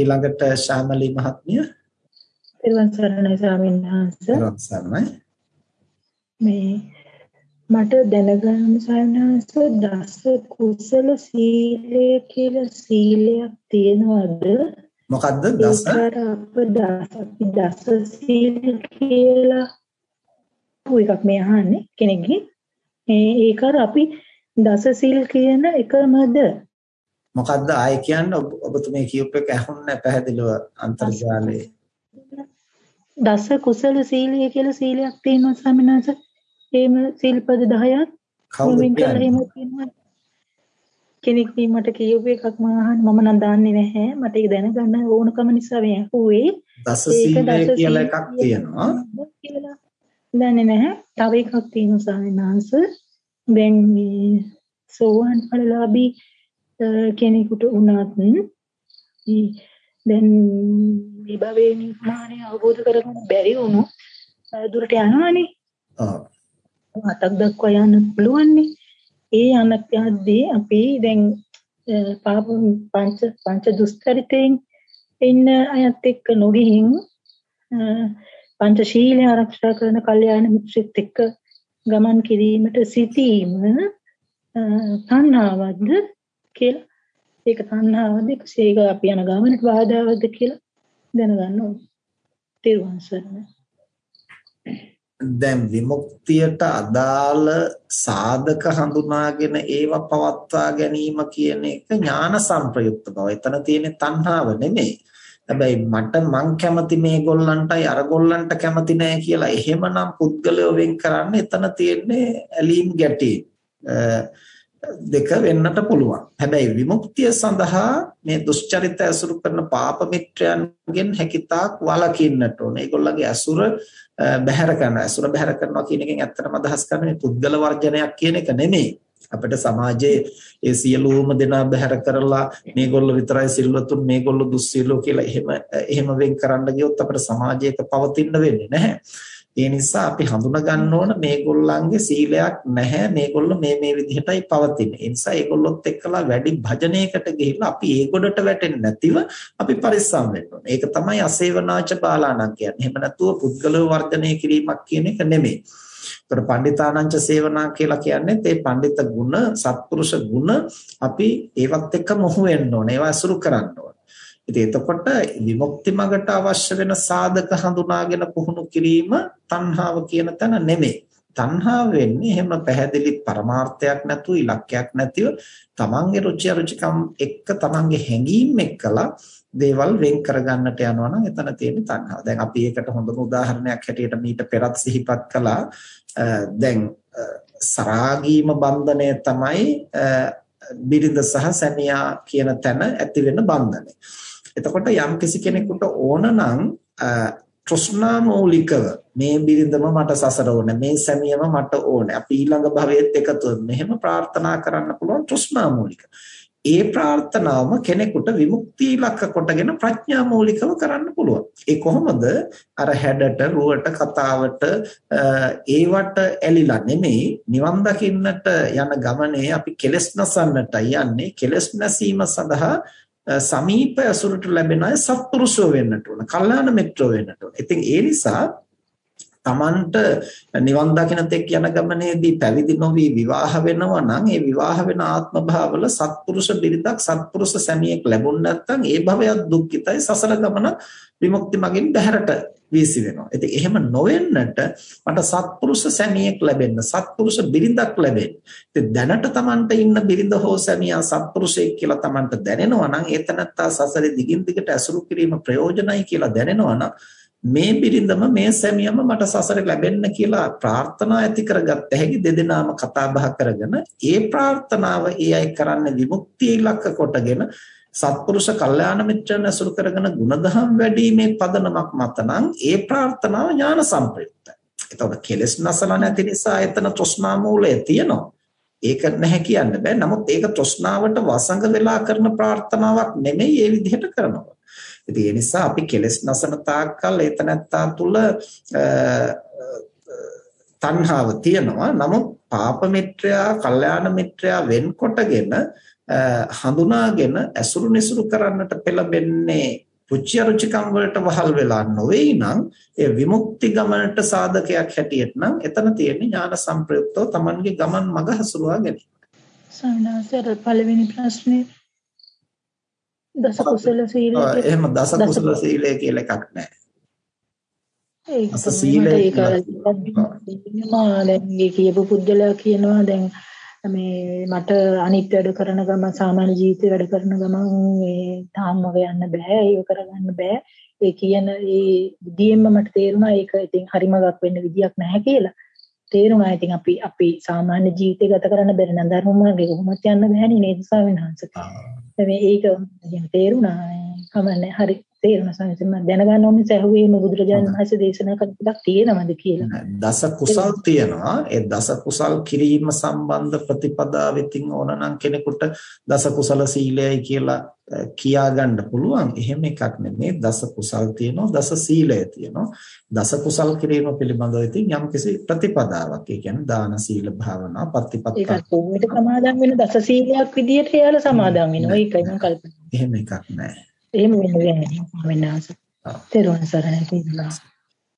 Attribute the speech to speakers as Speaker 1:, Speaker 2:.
Speaker 1: ඊළඟට ශාමලී මහත්මිය.
Speaker 2: පෙරවන් සරණයි ස්වාමීන් වහන්සේ.
Speaker 1: පෙරවන් සරණයි.
Speaker 2: මේ මට දැනගන්න සයනස දස කුසල සීලය කියලා සීලයක් තියනවද?
Speaker 1: මොකද්ද දස?
Speaker 2: දස සීල කියලා එකක් මේ අහන්නේ කෙනෙක්ගෙන්. ඒක අපි දස සීල් කියන එකමද
Speaker 1: මොකද්ද? ආයි කියන්න ඔබතුමී කියූප එක ඇහුන්නේ පැහැදිලිව අන්තර්ජාලයේ.
Speaker 2: දස කුසල සීලය කියලා සීලයක් තියෙනවා ස්වාමීනාස. එහෙම සීල්පද 10ක්
Speaker 1: කවුද කියන්නේ?
Speaker 2: කෙනෙක් මට කියූප එකක් මම අහන්න. මම නම් දන්නේ නැහැ. මට ඒක දැනගන්න ඕනකම නිසා මේ අහුවේ
Speaker 1: දස සීලය කියලා එකක් තියෙනවා.
Speaker 2: කියලා දන්නේ නැහැ. තව එකක් තියෙනවා ස්වාමීනාස. දැන් මේ සෝවන් ඵලලාභී කෙනෙකුට වුණත් දැන් මේ භවයේ නිර්මාණය අවබෝධ කරගන්න බැරි වුණොත් දුරට යනවනේ.
Speaker 1: ඔව්.
Speaker 2: අතක් දක්වා යන්න පුළුවන්නේ. ඒ යන යද්දී අපි දැන් පාප පංච පංච දුස්තරිතෙන් ඉන්න අයත් එක්ක නොගිහින් පංච ශීලය ආරක්ෂා කරන කල්යාණ මිත්‍රෙත් එක්ක ගමන් කිරීමට සිටීම තණ්හාවක්ද කියලා ඒක තණ්හාවද ඒක අපි යන ගමනට බාධාවක්ද කියලා දැනගන්න ඕනේ. තිරුවන් සරණයි.
Speaker 1: දැන් විමුක්තියට අදාළ සාධක හඳුනාගෙන ඒව පවත්වා ගැනීම කියන එක ඥාන සංප්‍රයුක්ත බව. එතන තියෙන්නේ තණ්හාව නෙමෙයි. හැබැයි මට මං කැමති මේගොල්ලන්ටයි අරගොල්ලන්ට කැමති නෑ කියලා එහෙමනම් පුද්ගලයෝ වෙන් කරන්න එතන තියෙන්නේ ඇලීම් ගැටීම්. දෙක වෙන්නට පුළුවන්. හැබැයි විමුක්තිය සඳහා මේ දුෂ්චරිත ඇසුරු කරන පාප මිත්‍රයන්ගෙන් හැකිතාක් වළකින්නට ඕනේ. ඒගොල්ලන්ගේ ඇසුර බැහැර කරන ඇසුර බැහැර කරනවා කියන එකෙන් ඇත්තටම අදහස් කරන්නේ පුද්ගල වර්ජනයක් කියන එක නෙමෙයි. අපිට සමාජයේ ඒ සියලුම දෙනා බැහැර කරලා මේගොල්ලෝ විතරයි සිල්වතුන් මේගොල්ලෝ දුස්සීලෝ කියලා එහෙම එහෙම වෙන් කරන්න ගියොත් අපිට සමාජයක පවතින්න වෙන්නේ නැහැ. ඒ නිසා අපි හඳුනා ගන්න ඕන මේගොල්ලන්ගේ සීලයක් නැහැ මේගොල්ලෝ මේ මේ විදිහටයි පවතින්නේ. ඒ නිසා ඒගොල්ලොත් එක්කලා වැඩි භජනයකට ගිහිල්ලා අපි ඒගොඩට වැටෙන්නේ නැතිව අපි පරිස්සම් වෙන්න ඕනේ. ඒක තමයි අසේවනාච බාලාණන් කියන්නේ. එහෙම නැතුව පුද්ගලව වර්ධනය කිරීමක් කියන එක නෙමෙයි. ඒතර පණ්ඩිතානංච සේවනා කියලා කියන්නේ ඒ පණ්ඩිත ගුණ, සත්පුරුෂ ගුණ අපි ඒවත් එක්ක මොහු වෙන්න ඕනේ. ඒවා අසුරු කරන්න ඕනේ. ඉතින් එතකොට විමුක්ති මගට අවශ්‍ය වෙන සාධක හඳුනාගෙන පුහුණු කිරීම තණ්හාව කියන තැන නෙමෙයි. තණ්හාව වෙන්නේ එහෙම පැහැදිලි පරමාර්ථයක් නැතුව ඉලක්කයක් නැතිව තමන්ගේ රුචි අරුචිකම් එක්ක තමන්ගේ හැඟීම් එක්කලා දේවල් වෙන් කරගන්නට යනවා නම් එතන තියෙන තණ්හාව. දැන් අපි ඒකට හොඳම උදාහරණයක් හැටියට මීට පෙරත් සිහිපත් කළා. දැන් සරාගීම බන්ධනය තමයි බිරිඳ සහ සැමියා කියන තැන ඇති වෙන බන්ධනය. එතකොට යම් කිසි කෙනෙකුට ඕන නම් තෘෂ්ණා මූලිකව මේ බිරිඳම මට සසර ඕනේ මේ සැමියම මට ඕනේ අපි ඊළඟ භවයේත් එකතු මෙහෙම ප්‍රාර්ථනා කරන්න පුළුවන් තෘෂ්ණා මූලික. ඒ ප්‍රාර්ථනාවම කෙනෙකුට විමුක්තිය ඉලක්ක කොටගෙන ප්‍රඥා මූලිකව කරන්න පුළුවන්. ඒ කොහොමද? අර හැඩට, රුවට, කතාවට ඒවට ඇලිලා නෙමෙයි නිවන් දකින්නට යන ගමනේ අපි කෙලස් නසන්නට යන්නේ කෙලස් නැසීම සඳහා සමීප ඇසුරට ලැබෙන අය සත්පුරුෂෝ වෙන්නට ඕන. කල්යාණ මිත්‍රෝ වෙන්නට ඕන. ඉතින් ඒ නිසා තමන්ට නිවන් දකින තෙක් යන ගමනේදී පැවිදි නොවි විවාහ වෙනවා නම් ඒ විවාහ වෙන ආත්ම භාවවල සත්පුරුෂ බිරිඳක් සත්පුරුෂ සැමියෙක් ලැබුණ නැත්නම් ඒ භවයත් දුක්ඛිතයි සසර ගමන විමුක්ති මගින් බැහැරට වීසි වෙනවා. ඉතින් එහෙම නොවෙන්නට මට සත්පුරුෂ සැමියෙක් ලැබෙන්න සත්පුරුෂ බිරිඳක් ලැබෙන්න. ඉතින් දැනට තමන්ට ඉන්න බිරිඳ හෝ සැමියා සත්පුරුෂයෙක් කියලා තමන්ට දැනෙනවා නම් ඒතනත්තා සසරේ දිගින් දිගට ඇසුරු කිරීම ප්‍රයෝජනයි කියලා දැනෙනවා නම් මේ බිරිඳම මේ සැමියම මට සසරේ ලැබෙන්න කියලා ප්‍රාර්ථනා ඇති කරගත්ත හැකි දෙදෙනාම කතා බහ කරගෙන ඒ ප්‍රාර්ථනාව ඒ අය කරන්නේ විමුක්තිය ඉලක්ක කොටගෙන සත්පුරුෂ කල්යාණ මිත්‍රයන් ඇසුරු කරගෙන ಗುಣධම් වැඩිීමේ පදනමක් මත නම් ඒ ප්‍රාර්ථනාව ඥාන සම්ප්‍රයුක්තයි. එතකොට කෙලස් නැසලා නැති නිසා එතන තෘෂ්ණා මූලය තියෙනවා. ඒක නැහැ කියන්න බෑ. නමුත් ඒක තෘෂ්ණාවට වසඟ වෙලා කරන ප්‍රාර්ථනාවක් නෙමෙයි ඒ විදිහට කරනවා. ඉතින් ඒ නිසා අපි කෙලස් නසන තාක්කල් ඒතනත්තා තුල තණ්හාව තියෙනවා. නමුත් පාප මිත්‍රයා, කල්යාණ මිත්‍රයා වෙන්කොටගෙන හඳුනාගෙන ඇසුරු නිසුරු කරන්නට පෙළඹෙන්නේ රුචි අරුචිකම් වලට වහල් වෙලා නොවේයි නම් ඒ විමුක්ති ගමනට සාධකයක් හැටියට නම් එතන තියෙන්නේ ඥාන සංප්‍රයුක්තව Tamanගේ ගමන් මඟ හසුරුවා ගැනීම.
Speaker 2: සාමාන්‍යයෙන් පළවෙනි ප්‍රශ්නේ. දස කුසල සීලය
Speaker 1: එහෙම දස කුසල සීලය කියලා එකක් නැහැ.
Speaker 2: ඒක සීලය ඒක කියපු පුද්ගලයා කියනවා දැන් මේ මට අනිත් වැඩ කරන ගම සාමාන්‍ය ජීවිතේ වැඩ කරන ගමන් මේ තාම වගේ යන්න බෑ ඒක කරගන්න බෑ. ඒ කියන ඒ විදියෙන්ම මට තේරුණා ඒක ඉතින් හරිමගක් වෙන්න විදියක් නැහැ කියලා. තේරුණා ඉතින් අපි අපි සාමාන්‍ය ජීවිතය ගත කරන්න බැරි නම් ධර්ම මාර්ගේ කොහොමද යන්න බෑනේ නේද ස්වාමීන් මේ ඒක තේරුණා. කමන්නේ හරි තේරුණා සංසම දැනගන්න ඕනේ සැහුවේම බුදුරජාණන් වහන්සේ දේශනා කරපු තියෙනවද කියලා.
Speaker 1: දස කුසල් තියෙනවා. ඒ දස කුසල් කිරීම සම්බන්ධ ප්‍රතිපදාව ඉතින් ඕනනම් කෙනෙකුට දස කුසල සීලයයි කියලා කියා ගන්න පුළුවන්. එහෙම එකක් නෙමෙයි. දස කුසල් තියෙනවා, දස සීලය තියෙනවා. දස කුසල් කිරීම පිළිබඳව ඉතින් යම්කිසි ප්‍රතිපදාවක්. ඒ කියන්නේ දාන සීල භාවනා ප්‍රතිපත්තා.
Speaker 2: ඒක කොහොමද සමාදන් වෙන දස සීලයක් විදියට එයාලා සමාදන් වෙනවා. ඒකයි මම කල්පනා.
Speaker 1: එහෙම එකක් නැහැ.
Speaker 2: එහෙම වෙන්නේ නැහැ. වෙනස. තෙරුවන් සරණයි කියලා.